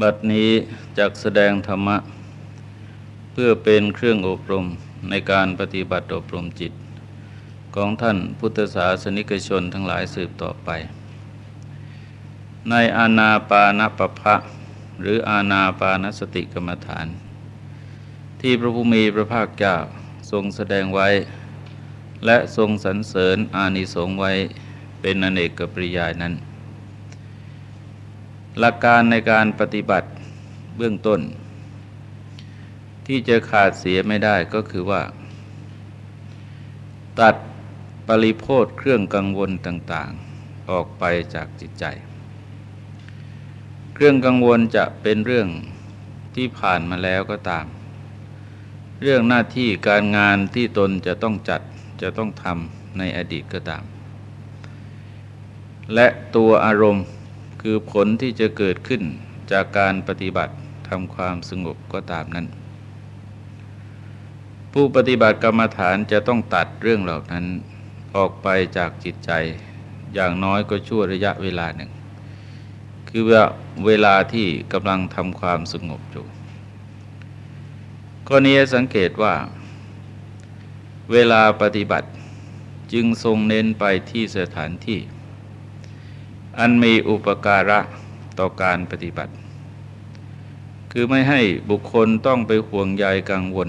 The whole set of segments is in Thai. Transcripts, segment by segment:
บัดนี้จักแสดงธรรมะ เพื่อเป็นเครื่องอบรมในการปฏิบัติอบรมจิต ของท่านพุทธศาสนิกชนทั้งหลายสืบต่อไป ในอาณาปานปภะหรืออาณาปานสติกรรมฐาน ที่พระภูมิพระภาคเจ้าทรงแสดงไว้ และทรงสรรเสริญอานิสงส์ไว้เป็นอเนกกปริยายนั้น หลักการในการปฏิบัติเบื้องต้น ที่จะขาดเสียไม่ได้ก็คือว่า ตัดปริโภทเครื่องกังวลต่างๆ ออกไปจากจิตใจ เครื่องกังวลจะเป็นเรื่องที่ผ่านมาแล้วก็ตาม เรื่องหน้าที่การงานที่ตนจะต้องจัดจะต้องทำในอดีตก็ตาม และตัวอารมณ์ คือผลที่จะเกิดขึ้นจากการปฏิบัติทำความสงบก็ตามนั้น ผู้ปฏิบัติกรรมฐานจะต้องตัดเรื่องเหล่านั้นออกไปจากจิตใจ อย่างน้อยก็ชั่วระยะเวลาหนึ่ง คือว่าเวลาที่กำลังทำความสงบอยู่ข้อนี้สังเกตว่า เวลาปฏิบัติจึงทรงเน้นไปที่สถานที่ อันมีอุปการะต่อการปฏิบัติ คือไม่ให้บุคคลต้องไปห่วงใยกังวล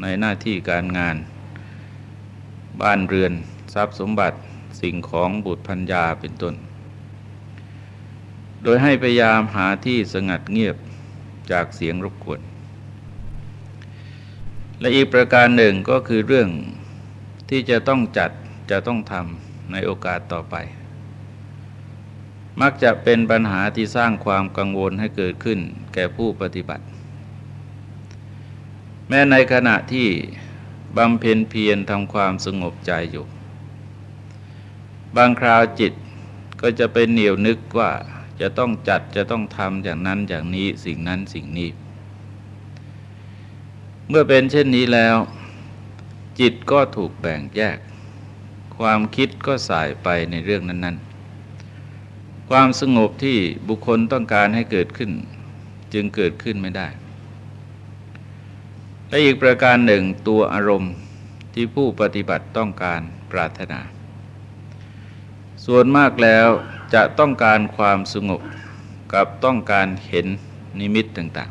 ในหน้าที่การงาน บ้านเรือน ทรัพย์สมบัติสิ่งของบุตรพัญญาเป็นต้น โดยให้พยายามหาที่สงัดเงียบจากเสียงรบกวน และอีกประการหนึ่งก็คือเรื่องที่จะต้องจัดจะต้องทำในโอกาสต่อไป มักจะเป็นปัญหาที่สร้างความกังวลให้เกิดขึ้นแก่ผู้ปฏิบัติ แม้ในขณะที่บำเพ็ญเพียรทำความสงบใจอยู่ บางคราวจิตก็จะเป็นเหนียวนึกว่าจะต้องจัดจะต้องทำอย่างนั้นอย่างนี้สิ่งนั้นสิ่งนี้ เมื่อเป็นเช่นนี้แล้ว จิตก็ถูกแบ่งแยก ความคิดก็สายไปในเรื่องนั้น ๆ ความสงบที่บุคคลต้องการให้เกิดขึ้น จึงเกิดขึ้นไม่ได้ และอีกประการหนึ่งตัวอารมณ์ที่ผู้ปฏิบัติต้องการปรารถนา ส่วนมากแล้วจะต้องการความสงบกับต้องการเห็นนิมิตต่าง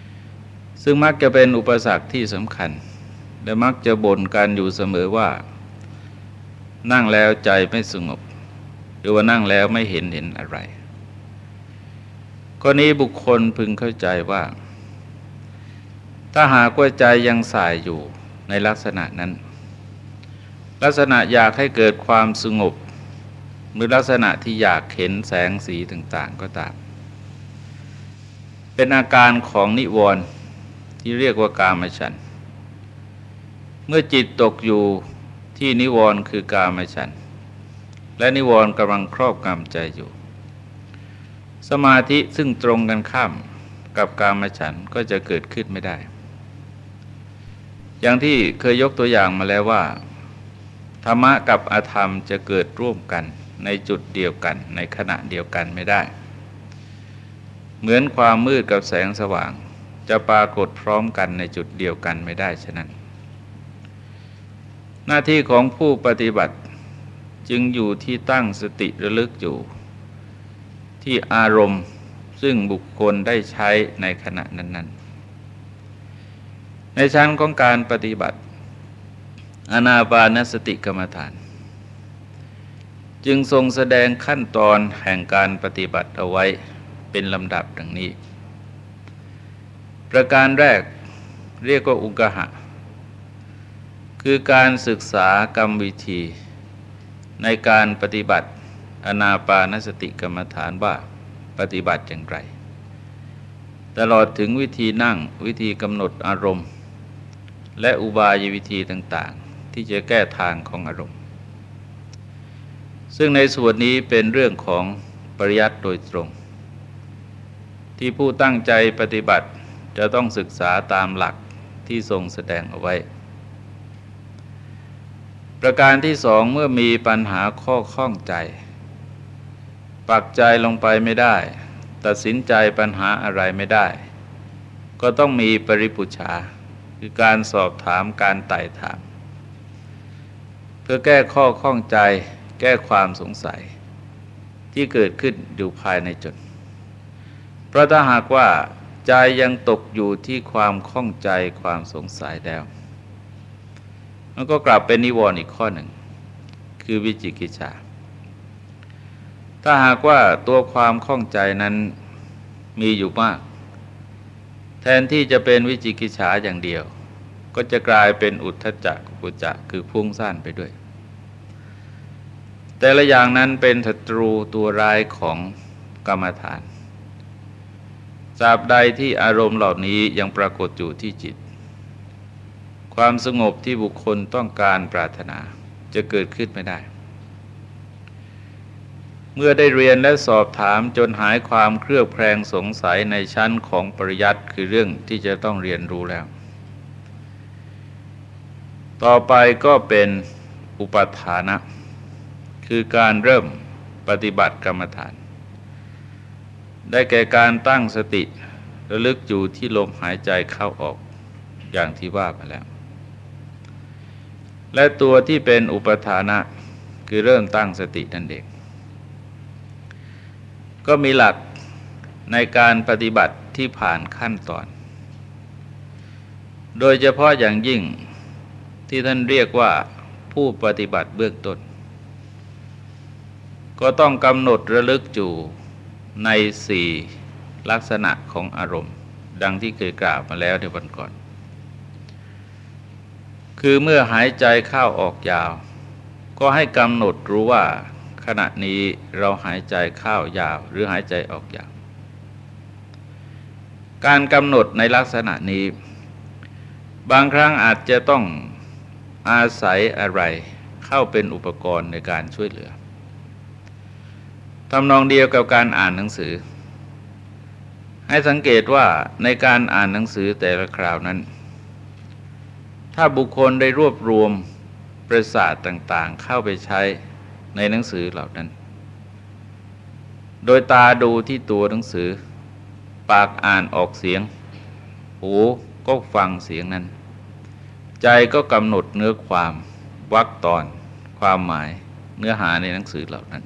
ๆ ซึ่งมักจะเป็นอุปสรรคที่สำคัญ และมักจะบ่นกันอยู่เสมอว่า นั่งแล้วใจไม่สงบ หรือว่านั่งแล้วไม่เห็นเห็นอะไรก็นี้บุคคลพึงเข้าใจว่า ถ้าหากว่าใจยังสายอยู่ในลักษณะนั้น ลักษณะอยากให้เกิดความสงบ หรือลักษณะที่อยากเห็นแสงสีต่างๆก็ตาม เป็นอาการของนิวรณ์ที่เรียกว่ากามฉัน เมื่อจิตตกอยู่ที่นิวรณ์คือกามฉัน และนิวรณ์กำลังครอบงำใจอยู่ สมาธิซึ่งตรงกันข้ามกับกามฉันก็จะเกิดขึ้นไม่ได้ อย่างที่เคยยกตัวอย่างมาแล้วว่า ธรรมะกับอธรรมจะเกิดร่วมกันในจุดเดียวกัน ในขณะเดียวกันไม่ได้ เหมือนความมืดกับแสงสว่าง จะปรากฏพร้อมกันในจุดเดียวกันไม่ได้ฉะนั้น หน้าที่ของผู้ปฏิบัติ จึงอยู่ที่ตั้งสติระลึกอยู่ ที่อารมณ์ซึ่งบุคคลได้ใช้ในขณะนั้น ๆ ในชั้นของการปฏิบัติ อนาบานสติกรรมฐาน จึงทรงแสดงขั้นตอนแห่งการปฏิบัติเอาไว้เป็นลำดับดังนี้ ประการแรกเรียกว่าอุกหะ คือการศึกษากรรมวิธี ในการปฏิบัติอนาปานสติกรรมฐานว่าปฏิบัติอย่างไร ตลอดถึงวิธีนั่งวิธีกำหนดอารมณ์ และอุบายวิธีต่างๆ ที่จะแก้ทางของอารมณ์ ซึ่งในส่วนนี้เป็นเรื่องของปริยัติโดยตรง ที่ผู้ตั้งใจปฏิบัติจะต้องศึกษาตามหลักที่ทรงแสดงเอาไว้ ประการที่สองเมื่อมีปัญหาข้อข้องใจ ปักใจลงไปไม่ได้ ตัดสินใจปัญหาอะไรไม่ได้ ก็ต้องมีปริปุชา คือการสอบถามการไต่ถาม เพื่อแก้ข้อข้องใจ แก้ความสงสัย ที่เกิดขึ้นอยู่ภายในจนเพราะถ้าหากว่าใจยังตกอยู่ที่ความข้องใจความสงสัยแล้ว มันก็กลับเป็นนิวรณ์อีกข้อหนึ่ง คือวิจิกิจฉาถ้าหากว่าตัวความข้องใจนั้นมีอยู่มาก แทนที่จะเป็นวิจิกิจฉาอย่างเดียว ก็จะกลายเป็นอุทธจักกุจักคือพุ่งสั้นไปด้วย แต่ละอย่างนั้นเป็นศัตรูตัวร้ายของกรรมฐานตราบใดที่อารมณ์เหล่านี้ยังปรากฏอยู่ที่จิต ความสงบที่บุคคลต้องการปรารถนาจะเกิดขึ้นไม่ได้ เมื่อได้เรียนและสอบถามจนหายความเครือบแคลงสงสัยในชั้นของปริยัติคือเรื่องที่จะต้องเรียนรู้แล้ว ต่อไปก็เป็นอุปทานะ คือการเริ่มปฏิบัติกรรมฐาน ได้แก่การตั้งสติระลึกอยู่ที่ลมหายใจเข้าออกอย่างที่ว่ามาแล้ว และตัวที่เป็นอุปทานะคือเริ่มตั้งสตินั่นเอง ก็มีหลักในการปฏิบัติที่ผ่านขั้นตอน โดยเฉพาะอย่างยิ่งที่ท่านเรียกว่าผู้ปฏิบัติเบื้องต้น ก็ต้องกำหนดระลึกอยู่ในสี่ลักษณะของอารมณ์ ดังที่เคยกล่าวมาแล้วในวันก่อน คือเมื่อหายใจเข้าออกยาว ก็ให้กำหนดรู้ว่า ขณะนี้เราหายใจเข้ายาว หรือหายใจออกยาว การกำหนดในลักษณะนี้ บางครั้งอาจจะต้องอาศัยอะไรเข้าเป็นอุปกรณ์ในการช่วยเหลือทำนองเดียวกับการอ่านหนังสือ ให้สังเกตว่าในการอ่านหนังสือแต่ละคราวนั้น ถ้าบุคคลได้รวบรวมประสาทต่างๆ เข้าไปใช้ในหนังสือเหล่านั้น โดยตาดูที่ตัวหนังสือ ปากอ่านออกเสียง หูก็ฟังเสียงนั้น ใจก็กำหนดเนื้อความวักตอน ความหมายเนื้อหาในหนังสือเหล่านั้น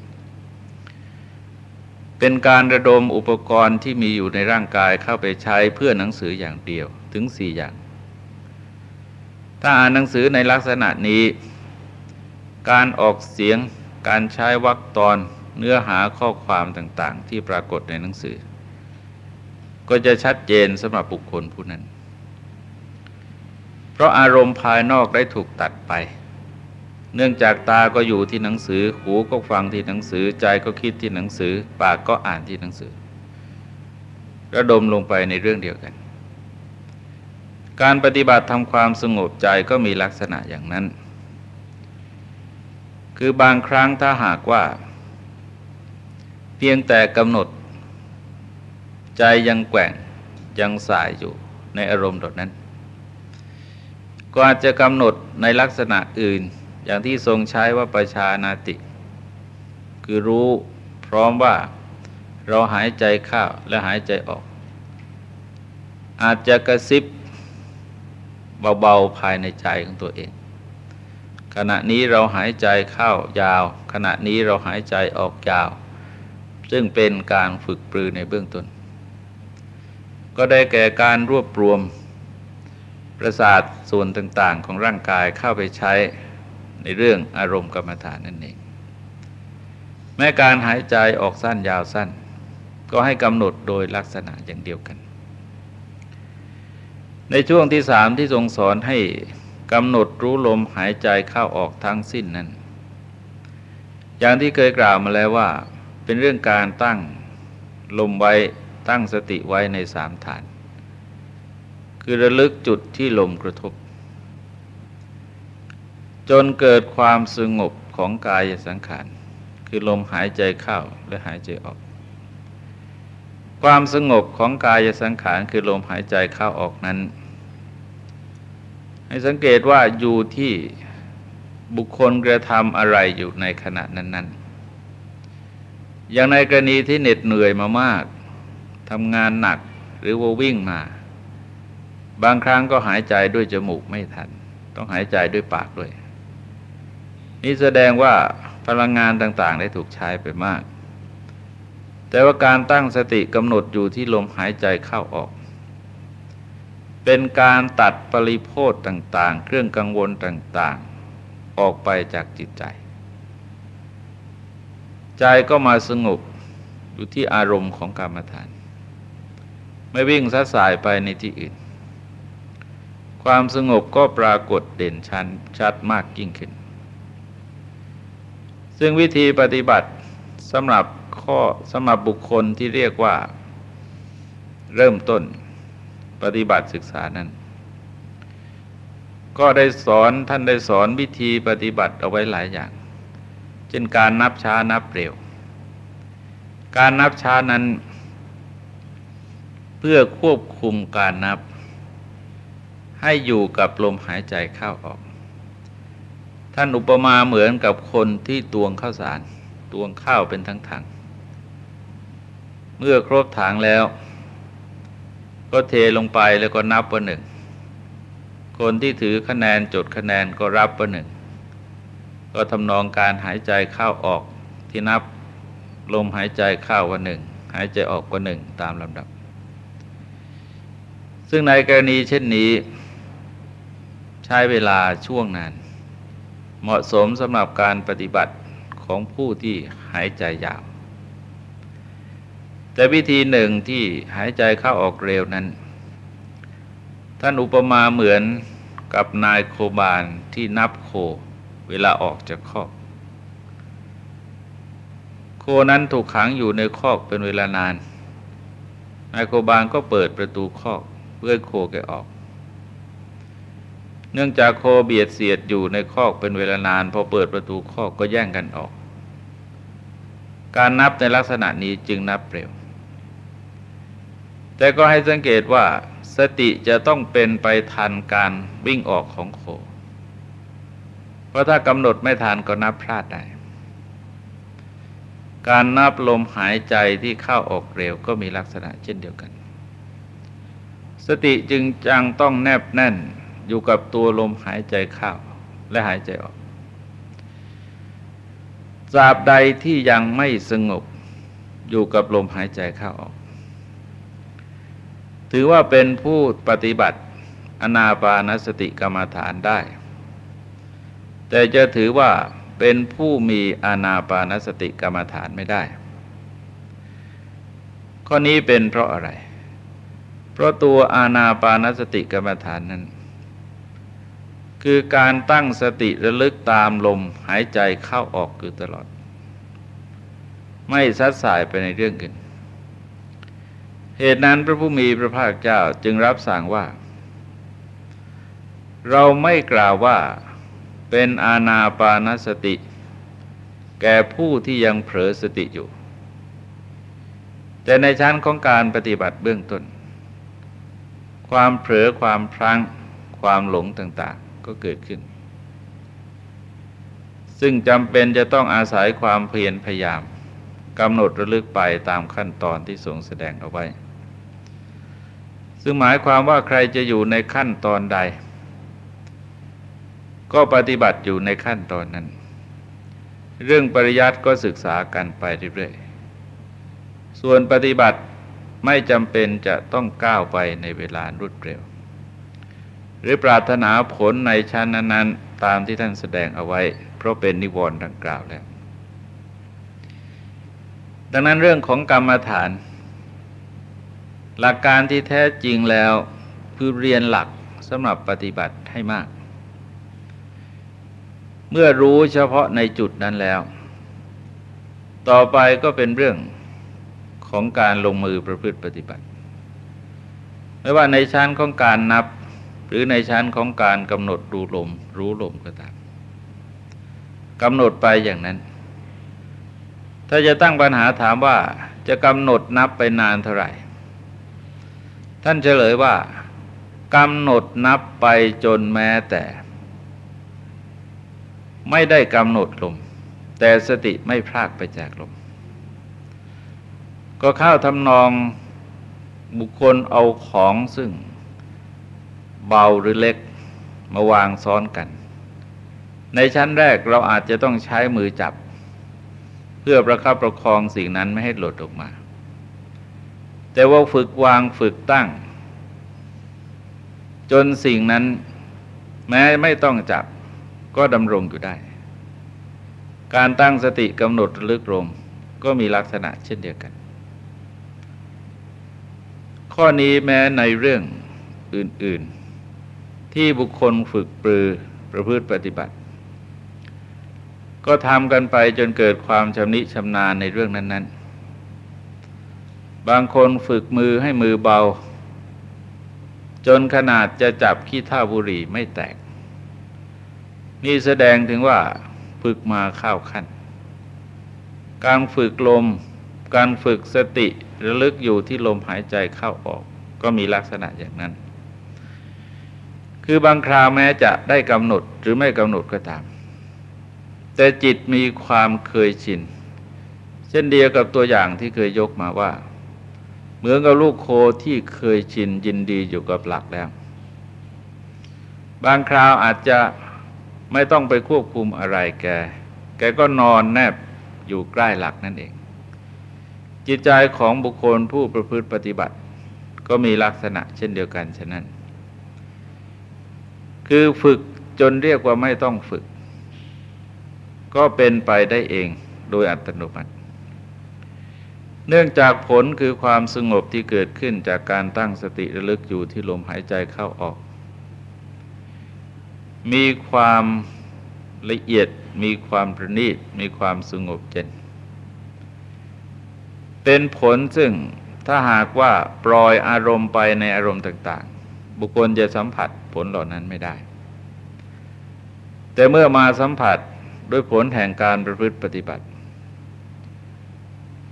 เป็นการระดมอุปกรณ์ที่มีอยู่ในร่างกายเข้าไปใช้เพื่อหนังสืออย่างเดียวถึงสี่อย่าง ถ้าอ่านหนังสือในลักษณะนี้ การออกเสียงการใช้วรรคตอนเนื้อหาข้อความต่างๆ ที่ปรากฏในหนังสือ ก็จะชัดเจนสำหรับบุคคลผู้นั้น เพราะอารมณ์ภายนอกได้ถูกตัดไป เนื่องจากตาก็อยู่ที่หนังสือ หูก็ฟังที่หนังสือ ใจก็คิดที่หนังสือ ปากก็อ่านที่หนังสือ ระดมลงไปในเรื่องเดียวกัน การปฏิบัติทำความสงบใจก็มีลักษณะอย่างนั้น คือบางครั้งถ้าหากว่า เพียงแต่กำหนด ใจยังแกว่งยังสายอยู่ในอารมณ์ดนั้น ก็อาจจะกำหนดในลักษณะอื่น อย่างที่ทรงใช้ว่าประชานาติ คือรู้พร้อมว่าเราหายใจเข้าและหายใจออก อาจจะกระซิบ เบาๆภายในใจของตัวเอง ขณะนี้เราหายใจเข้ายาว ขณะนี้เราหายใจออกยาว ซึ่งเป็นการฝึกปรือในเบื้องต้น ก็ได้แก่การรวบรวมประสาทส่วนต่างๆ ของร่างกายเข้าไปใช้ในเรื่องอารมณ์กรรมฐานนั่นเอง แม้การหายใจออกสั้นยาวสั้น ก็ให้กำหนดโดยลักษณะอย่างเดียวกัน ในช่วงที่สามที่ทรงสอนให้กำหนดรู้ลมหายใจเข้าออกทั้งสิ้นนั้น อย่างที่เคยกล่าวมาแล้วว่า เป็นเรื่องการตั้งลมไว้ตั้งสติไว้ในสามฐาน คือระลึกจุดที่ลมกระทบ จนเกิดความสงบของกายสังขาร คือลมหายใจเข้าและหายใจออก ความสงบของกายสังขารคือลมหายใจเข้าออกนั้น ให้สังเกตว่าอยู่ที่บุคคลกระทำอะไรอยู่ในขณะนั้น ๆ อย่างในกรณีที่เหน็ดเหนื่อยมามากทำงานหนักหรือว่าวิ่งมา บางครั้งก็หายใจด้วยจมูกไม่ทัน ต้องหายใจด้วยปากด้วย นี่แสดงว่าพลังงานต่างๆ ได้ถูกใช้ไปมาก แต่ว่าการตั้งสติกำหนดอยู่ที่ลมหายใจเข้าออก เป็นการตัดปริโพธต่างๆ เครื่องกังวลต่างๆ ออกไปจากจิตใจ ใจก็มาสงบอยู่ที่อารมณ์ของกรรมฐาน ไม่วิ่งซัดสายไปในที่อื่น ความสงบก็ปรากฏเด่นชันชัดมากยิ่งขึ้น ซึ่งวิธีปฏิบัติสำหรับ ข้อสำหรับบุคคลที่เรียกว่าเริ่มต้นปฏิบัติศึกษานั้น ก็ได้สอนท่านได้สอนวิธีปฏิบัติเอาไว้หลายอย่าง เช่นการนับช้านับเร็ว การนับช้านั้น เพื่อควบคุมการนับ ให้อยู่กับลมหายใจเข้าออก ท่านอุปมาเหมือนกับคนที่ตวงข้าวสาร ตวงข้าวเป็นทั้งถัง เมื่อครบถังแล้ว ก็เทลงไปแล้วก็นับว่าหนึ่ง คนที่ถือคะแนนจดคะแนนก็รับว่าหนึ่ง ก็ทำนองการหายใจเข้าออกที่นับลมหายใจเข้าวันหนึ่งหายใจออกวันหนึ่งตามลำดับ ซึ่งในกรณีเช่นนี้ ใช้เวลาช่วงนาน เหมาะสมสำหรับการปฏิบัติของผู้ที่หายใจยาว แต่วิธีหนึ่งที่หายใจเข้าออกเร็วนั้น ท่านอุปมาเหมือนกับนายโคบานที่นับโค เวลาออกจากคอก โคนั้นถูกขังอยู่ในคอกเป็นเวลานาน นายโคบานก็เปิดประตูคอกเพื่อโคแกออก เนื่องจากโคเบียดเสียดอยู่ในคอกเป็นเวลานาน พอเปิดประตูคอกก็แย่งกันออกการนับในลักษณะนี้จึงนับเร็ว แต่ก็ให้สังเกตว่าสติจะต้องเป็นไปทันการวิ่งออกของโค เพราะถ้ากำหนดไม่ทันก็นับพลาดได้ การนับลมหายใจที่เข้าออกเร็วก็มีลักษณะเช่นเดียวกัน สติจึงจังต้องแนบแน่นอยู่กับตัวลมหายใจเข้าและหายใจออกตราบใดที่ยังไม่สงบอยู่กับลมหายใจเข้าออก ถือว่าเป็นผู้ปฏิบัติอนาปานสติกรรมฐานได้ แต่จะถือว่าเป็นผู้มีอนาปานสติกรรมฐานไม่ได้ ข้อนี้เป็นเพราะอะไร เพราะตัวอานาปานสติกรรมฐานนั้น คือการตั้งสติระลึกตามลมหายใจเข้าออกคือตลอด ไม่ซัดสายไปในเรื่องอื่น เหตุนั้นพระผู้มีพระภาคเจ้าจึงรับสั่งว่า เราไม่กล่าวว่าเป็นอาณาปานสติ แก่ผู้ที่ยังเผลอสติอยู่ แต่ในชั้นของการปฏิบัติเบื้องต้น ความเผลอความพลั้งความหลงต่างๆ ก็เกิดขึ้น ซึ่งจำเป็นจะต้องอาศัยความเพียรพยายาม กำหนดระลึกไปตามขั้นตอนที่ทรงแสดงเอาไว้ ซึ่งหมายความว่าใครจะอยู่ในขั้นตอนใด ก็ปฏิบัติอยู่ในขั้นตอนนั้น เรื่องปริยัติก็ศึกษากันไปเรื่อยๆ ส่วนปฏิบัติไม่จำเป็นจะต้องก้าวไปในเวลารวดเร็ว หรือปรารถนาผลในชั้นนั้น ๆ ตามที่ท่านแสดงเอาไว้ เพราะเป็นนิวรณ์ดังกล่าวแล้ว ดังนั้นเรื่องของกรรมฐาน หลักการที่แท้จริงแล้วคือเรียนหลักสำหรับปฏิบัติให้มาก เมื่อรู้เฉพาะในจุดนั้นแล้ว ต่อไปก็เป็นเรื่องของการลงมือประพฤติปฏิบัติ ไม่ว่าในชั้นของการนับ หรือในชั้นของการกำหนดดูลมรู้ลมก็ตามกำหนดไปอย่างนั้น ถ้าจะตั้งปัญหาถามว่าจะกำหนดนับไปนานเท่าไหร่ ท่านเฉลยว่ากำหนดนับไปจนแม้แต่ ไม่ได้กำหนดลม แต่สติไม่พลากไปจากลม ก็เข้าทำนองบุคคลเอาของซึ่งเบาหรือเล็กมาวางซ้อนกัน ในชั้นแรกเราอาจจะต้องใช้มือจับ เพื่อประคับประคองสิ่งนั้นไม่ให้หลุดออกมา แต่ว่าฝึกวางฝึกตั้ง จนสิ่งนั้นแม้ไม่ต้องจับก็ดำรงอยู่ได้ การตั้งสติกำหนดลึกลมก็มีลักษณะเช่นเดียวกัน ข้อนี้แม้ในเรื่องอื่น ๆ ที่บุคคลฝึกปรือประพฤติปฏิบัติ ก็ทำกันไปจนเกิดความชำนิชำนาญในเรื่องนั้น ๆ บางคนฝึกมือให้มือเบา จนขนาดจะจับขี้ท่าบุหรี่ไม่แตก นี่แสดงถึงว่าฝึกมาเข้าขั้น การฝึกลม การฝึกสติระลึกอยู่ที่ลมหายใจเข้าออก ก็มีลักษณะอย่างนั้น คือบางคราวแม้จะได้กำหนดหรือไม่กำหนดก็ตาม แต่จิตมีความเคยชิน เช่นเดียวกับตัวอย่างที่เคยยกมาว่า เหมือนกับลูกโคที่เคยชินยินดีอยู่กับหลักแล้ว บางคราวอาจจะไม่ต้องไปควบคุมอะไรแก แกก็นอนแนบอยู่ใกล้หลักนั่นเอง จิตใจของบุคคลผู้ประพฤติปฏิบัติ ก็มีลักษณะเช่นเดียวกันฉะนั้น คือฝึกจนเรียกว่าไม่ต้องฝึก ก็เป็นไปได้เองโดยอัตโนมัติ เนื่องจากผลคือความสงบที่เกิดขึ้นจากการตั้งสติระลึกอยู่ที่ลมหายใจเข้าออก มีความละเอียดมีความประณีตมีความสงบเย็นเป็นผลซึ่งถ้าหากว่าปล่อยอารมณ์ไปในอารมณ์ต่าง ๆ บุคคลจะสัมผัสผลเหล่านั้นไม่ได้ แต่เมื่อมาสัมผัส ด้วยผลแห่งการประพฤติปฏิบัติ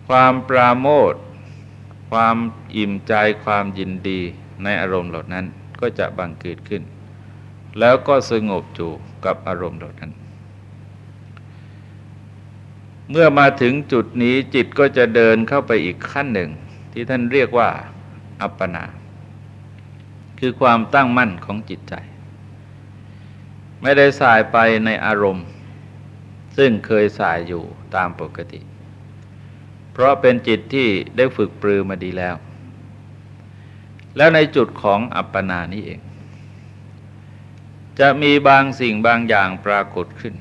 ความปราโมทความอิ่มใจความยินดีในอารมณ์เหล่านั้นก็จะบังเกิดขึ้น แล้วก็สงบอยู่กับอารมณ์เหล่านั้น เมื่อมาถึงจุดนี้จิตก็จะเดินเข้าไปอีกขั้นหนึ่ง ที่ท่านเรียกว่าอัปปนา คือความตั้งมั่นของจิตใจ ไม่ได้สายไปในอารมณ์ ซึ่งเคยสายอยู่ตามปกติ เพราะเป็นจิตที่ได้ฝึกปรือมาดีแล้ว แล้วในจุดของอัปปนานี้เอง จะมีบางสิ่งบางอย่างปรากฏขึ้น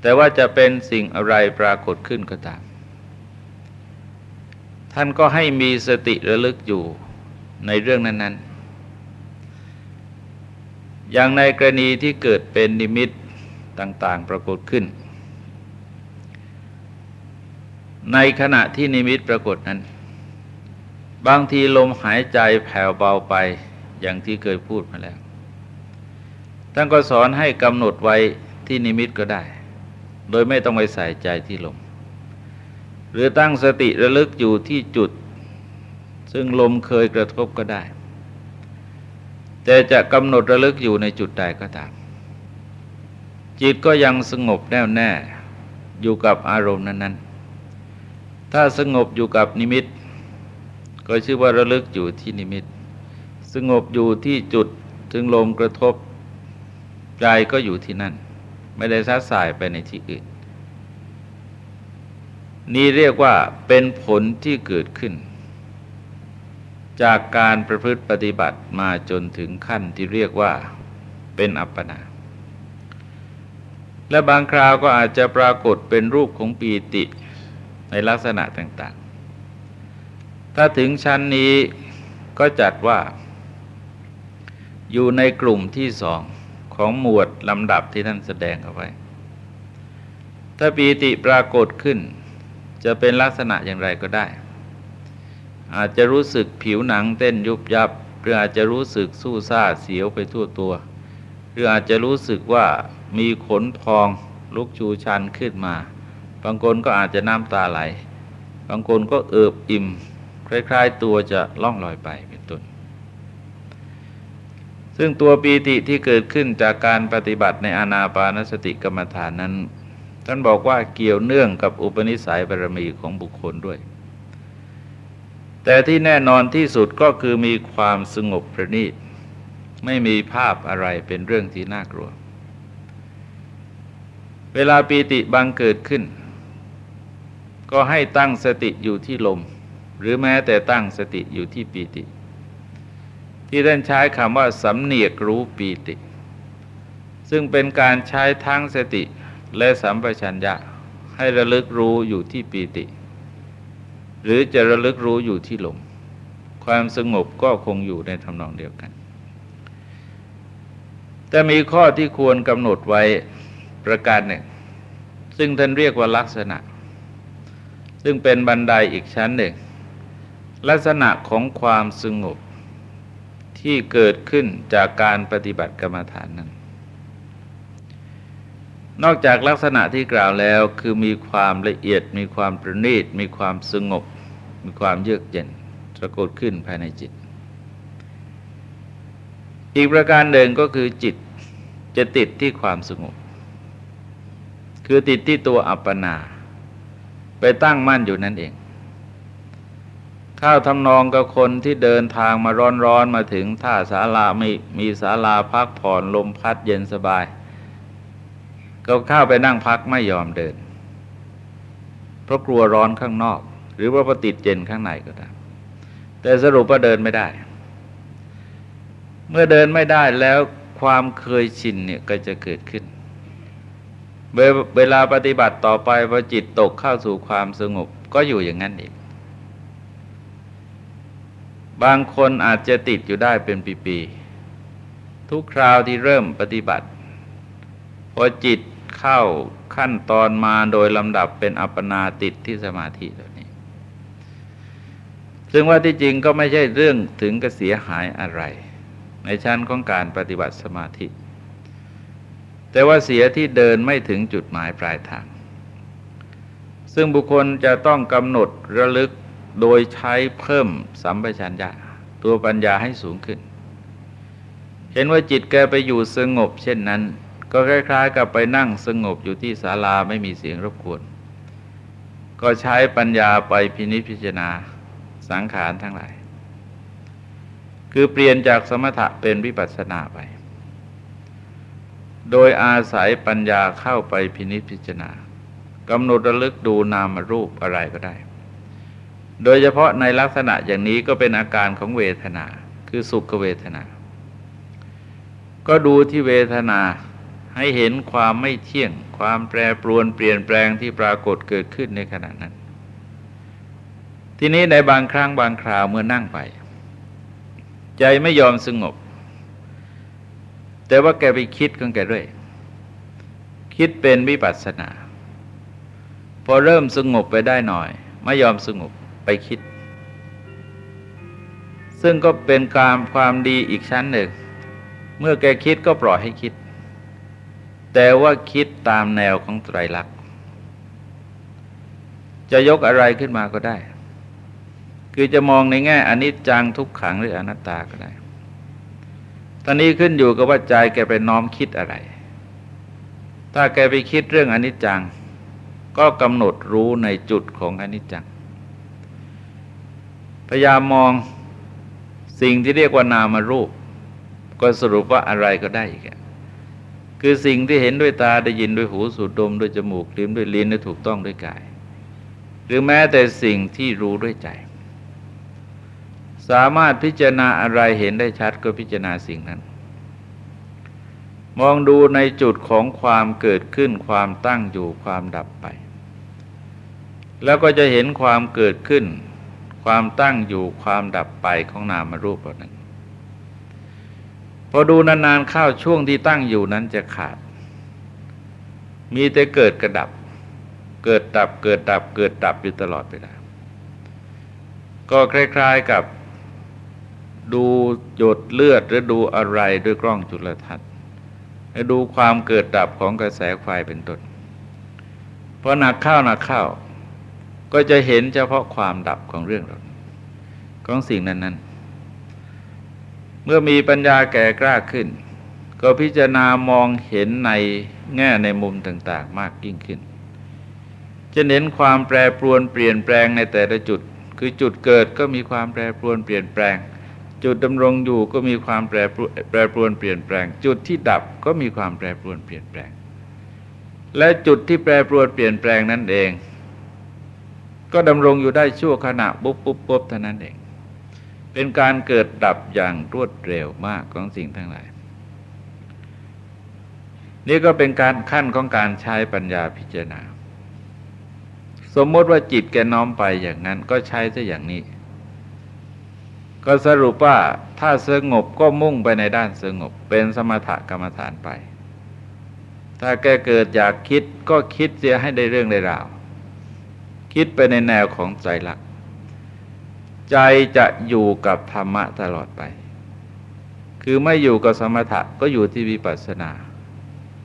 แต่ว่าจะเป็นสิ่งอะไรปรากฏขึ้นก็ตาม ท่านก็ให้มีสติระลึกอยู่ในเรื่องนั้น ๆ อย่างในกรณีที่เกิดเป็นนิมิต ต่าง ๆ ปรากฏขึ้น ในขณะที่นิมิตปรากฏนั้น บางทีลมหายใจแผ่วเบาไปอย่างที่เคยพูดมาแล้วท่านก็สอนให้กำหนดไว้ที่นิมิตก็ได้ โดยไม่ต้องไปใส่ใจที่ลม หรือตั้งสติระลึกอยู่ที่จุด ซึ่งลมเคยกระทบก็ได้ แต่จะกำหนดระลึกอยู่ในจุดใดก็ตาม จิตก็ยังสงบแน่วแน่อยู่กับอารมณ์นั้น ๆ ถ้าสงบอยู่กับนิมิต ก็ชื่อว่าระลึกอยู่ที่นิมิต สงบอยู่ที่จุดถึงลมกระทบใจก็อยู่ที่นั่น ไม่ได้ซัดสายไปในที่อื่น นี่เรียกว่าเป็นผลที่เกิดขึ้น จากการประพฤติปฏิบัติมาจนถึงขั้นที่เรียกว่าเป็นอัปปนา และบางคราวก็อาจจะปรากฏเป็นรูปของปีติในลักษณะต่างๆ ถ้าถึงชั้นนี้ก็จัดว่า อยู่ในกลุ่มที่สองของหมวดลำดับที่ท่านแสดงเอาไว้ ถ้าปีติปรากฏขึ้น จะเป็นลักษณะอย่างไรก็ได้ อาจจะรู้สึกผิวหนังเต้นยุบยับ หรืออาจจะรู้สึกสู้ซ่าเสียวไปทั่วตัว หรืออาจจะรู้สึกว่ามีขนพองลุกชูชันขึ้นมา บางคนก็อาจจะน้ำตาไหล บางคนก็เอิบอิ่ม คล้ายๆตัวจะล่องลอยไปเป็นต้น ซึ่งตัวปีติที่เกิดขึ้นจากการปฏิบัติในอานาปานสติกรรมฐานนั้น ท่านบอกว่าเกี่ยวเนื่องกับอุปนิสัยบารมีของบุคคลด้วย แต่ที่แน่นอนที่สุดก็คือมีความสงบประณีต ไม่มีภาพอะไรเป็นเรื่องที่น่ากลัว เวลาปีติบังเกิดขึ้น ก็ให้ตั้งสติอยู่ที่ลม หรือแม้แต่ตั้งสติอยู่ที่ปีติ ที่ท่านใช้คำว่าสำเนียกรู้ปีติ ซึ่งเป็นการใช้ทั้งสติและสัมปชัญญะให้ระลึกรู้อยู่ที่ปีติ หรือจะระลึกรู้อยู่ที่ลม ความสงบก็คงอยู่ในทำนองเดียวกัน แต่มีข้อที่ควรกำหนดไว้ประการหนึ่ง ซึ่งท่านเรียกว่าลักษณะ ซึ่งเป็นบันไดอีกชั้นหนึ่ง ลักษณะของความสงบที่เกิดขึ้นจากการปฏิบัติกรรมฐานนั้น นอกจากลักษณะที่กล่าวแล้วคือมีความละเอียด มีความประณีต มีความสงบ มีความเยือกเย็นปรากฏขึ้นภายในจิต อีกประการหนึ่งก็คือจิตจะติดที่ความสงบ คือติดที่ตัวอัปปนา ไปตั้งมั่นอยู่นั่นเอง ข้าวทำนองกับคนที่เดินทางมาร้อนๆมาถึงท่าศาลามีมีศาลาพักผ่อนลมพัดเย็นสบาย ก็เข้าไปนั่งพักไม่ยอมเดิน เพราะกลัวร้อนข้างนอก หรือว่าติดเย็นข้างในก็ได้แต่สรุปว่าเดินไม่ได้ เมื่อเดินไม่ได้แล้วความเคยชินเนี่ยก็จะเกิดขึ้น เวลาปฏิบัติต่อไปพอจิตตกเข้าสู่ความสงบก็อยู่อย่างนั้นเองบางคนอาจจะติดอยู่ได้เป็นปีๆ ทุกคราวที่เริ่มปฏิบัติ พอจิตเข้าขั้นตอนมาโดยลำดับเป็นอัปปนาติดที่สมาธิตัวนี้ ซึ่งว่าที่จริงก็ไม่ใช่เรื่องถึงกระเสียหายอะไร ในชั้นของการปฏิบัติสมาธิ แต่ว่าเสียที่เดินไม่ถึงจุดหมายปลายทาง ซึ่งบุคคลจะต้องกำหนดระลึกโดยใช้เพิ่มสัมปชัญญะตัวปัญญาให้สูงขึ้น เห็นว่าจิตแกไปอยู่สงบ เช่นนั้น ก็คล้ายๆ กับไปนั่งสงบอยู่ที่ศาลาไม่มีเสียงรบกวน ก็ใช้ปัญญาไปพินิจพิจารณาสังขารทั้งหลาย คือเปลี่ยนจากสมถะเป็นวิปัสสนาไป โดยอาศัยปัญญาเข้าไปพินิจพิจารณากำหนดระลึกดูนามรูปอะไรก็ได้ โดยเฉพาะในลักษณะอย่างนี้ก็เป็นอาการของเวทนา คือสุขเวทนา ก็ดูที่เวทนาให้เห็นความไม่เที่ยง ความแปรปรวนเปลี่ยนแปลงที่ปรากฏเกิดขึ้นในขณะนั้น ทีนี้ในบางครั้งบางคราวเมื่อนั่งไป ใจไม่ยอมสงบ แต่ว่าแกไปคิดของแกด้วย คิดเป็นวิปัสสนา พอเริ่มสงบไปได้หน่อย ไม่ยอมสงบไปคิด ซึ่งก็เป็นการความดีอีกชั้นหนึ่ง เมื่อแกคิดก็ปล่อยให้คิด แต่ว่าคิดตามแนวของไตรลักษณ์จะยกอะไรขึ้นมาก็ได้ คือจะมองในแง่อนิจจังทุกขังหรืออนัตตาก็ได้ ตอนนี้ขึ้นอยู่กับว่าใจแกไปน้อมคิดอะไร ถ้าแกไปคิดเรื่องอนิจจัง ก็กำหนดรู้ในจุดของอนิจจัง พยายามมองสิ่งที่เรียกว่านามารูป ก็สรุปว่าอะไรก็ได้อีกคือสิ่งที่เห็นด้วยตาได้ยินด้วยหูสูดดมด้วยจมูกลิ้มด้วยลิ้นและถูกต้องด้วยกาย หรือแม้แต่สิ่งที่รู้ด้วยใจ สามารถพิจารณาอะไรเห็นได้ชัดก็พิจารณาสิ่งนั้น มองดูในจุดของความเกิดขึ้นความตั้งอยู่ความดับไป แล้วก็จะเห็นความเกิดขึ้น ความตั้งอยู่ความดับไปของนามรูปนั้นพอดูนานๆเข้าช่วงที่ตั้งอยู่นั้นจะขาด มีแต่เกิดกระดับ เกิดดับเกิดดับเกิดดับอยู่ตลอดเวลาก็คล้ายๆกับ ดูหยดเลือดหรือดูอะไรด้วยกล้องจุลทรรศน์ดูความเกิดดับของกระแสไฟเป็นต้นพอหนักเข้าหนักเข้าก็จะเห็นเฉพาะความดับของเรื่องเราของสิ่งนั้นๆเมื่อมีปัญญาแก่กล้าขึ้น ก็พิจารณามองเห็นในแง่ในมุมต่างๆ มากยิ่งขึ้น จะเน้นความแปรปรวนเปลี่ยนแปลงในแต่ละจุด คือจุดเกิดก็มีความแปรปรวนเปลี่ยนแปลง จุดดำรงอยู่ก็มีความแปรแปรปรวนเปลี่ยนแปลง จุดที่ดับก็มีความแปรปรวนเปลี่ยนแปลง และจุดที่แปรปรวนเปลี่ยนแปลงนั่นเอง ก็ดำรงอยู่ได้ชั่วขณะปุ๊บปุ๊บปุ๊บเท่านั้นเอง เป็นการเกิดดับอย่างรวดเร็วมากของสิ่งทั้งหลาย นี่ก็เป็นการขั้นของการใช้ปัญญาพิจารณา สมมติว่าจิตแกน้อมไปอย่างนั้นก็ใช้ซะอย่างนี้ ก็สรุปว่าถ้าสงบก็มุ่งไปในด้านสงบ เป็นสมถกรรมฐานไป ถ้าแกเกิดอยากคิดก็คิดเสียให้ได้เรื่องได้ราว คิดไปในแนวของใจหลัก ใจจะอยู่กับธรรมะตลอดไป คือไม่อยู่กับสมถะก็อยู่ที่วิปัสสนา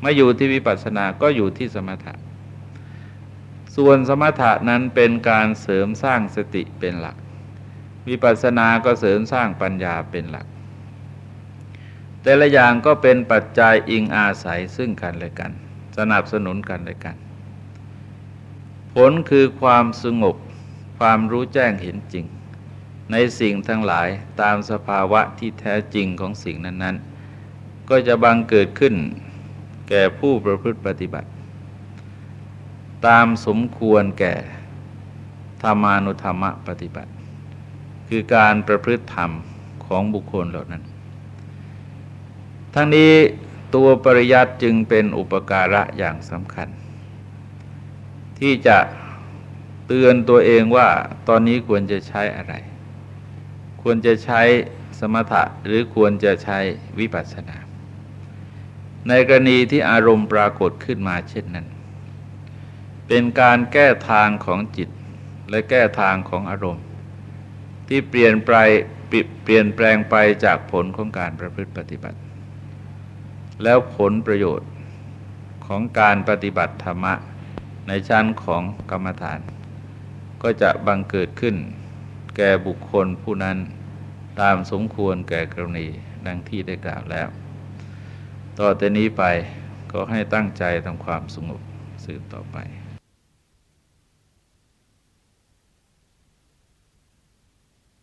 ไมาอยู่ที่วิปัสสนาก็อยู่ที่สมถะ ส่วนสมถะนั้นเป็นการเสริมสร้างสติเป็นหลัก วิปัสสนาก็เสริมสร้างปัญญาเป็นหลัก แต่ละอย่างก็เป็นปัจจัยอิงอาศัยซึ่งกันและกัน สนับสนุนกันและกัน ผลคือความสงบความรู้แจ้งเห็นจริง ในสิ่งทั้งหลายตามสภาวะที่แท้จริงของสิ่งนั้น ๆ ก็จะบังเกิดขึ้นแก่ผู้ประพฤติปฏิบัติ ตามสมควรแก่ธรรมานุธรรมปฏิบัติ คือการประพฤติธรรมของบุคคลเหล่านั้น ทั้งนี้ตัวปริยัติจึงเป็นอุปการะอย่างสำคัญ ที่จะเตือนตัวเองว่าตอนนี้ควรจะใช้อะไร ควรจะใช้สมถะหรือควรจะใช้วิปัสสนา ในกรณีที่อารมณ์ปรากฏขึ้นมาเช่นนั้น เป็นการแก้ทางของจิตและแก้ทางของอารมณ์ ที่เปลี่ยนไปเปลี่ยนแปลงไปจากผลของการประพฤติปฏิบัติ แล้วผลประโยชน์ของการปฏิบัติธรรมะ ในชั้นของกรรมฐาน ก็จะบังเกิดขึ้น แก่บุคคลผู้นั้นตามสมควรแก่กรณีดังที่ได้กล่าวแล้ว ต่อแต่นี้ไปก็ให้ตั้งใจทำความสงบสืบต่อไป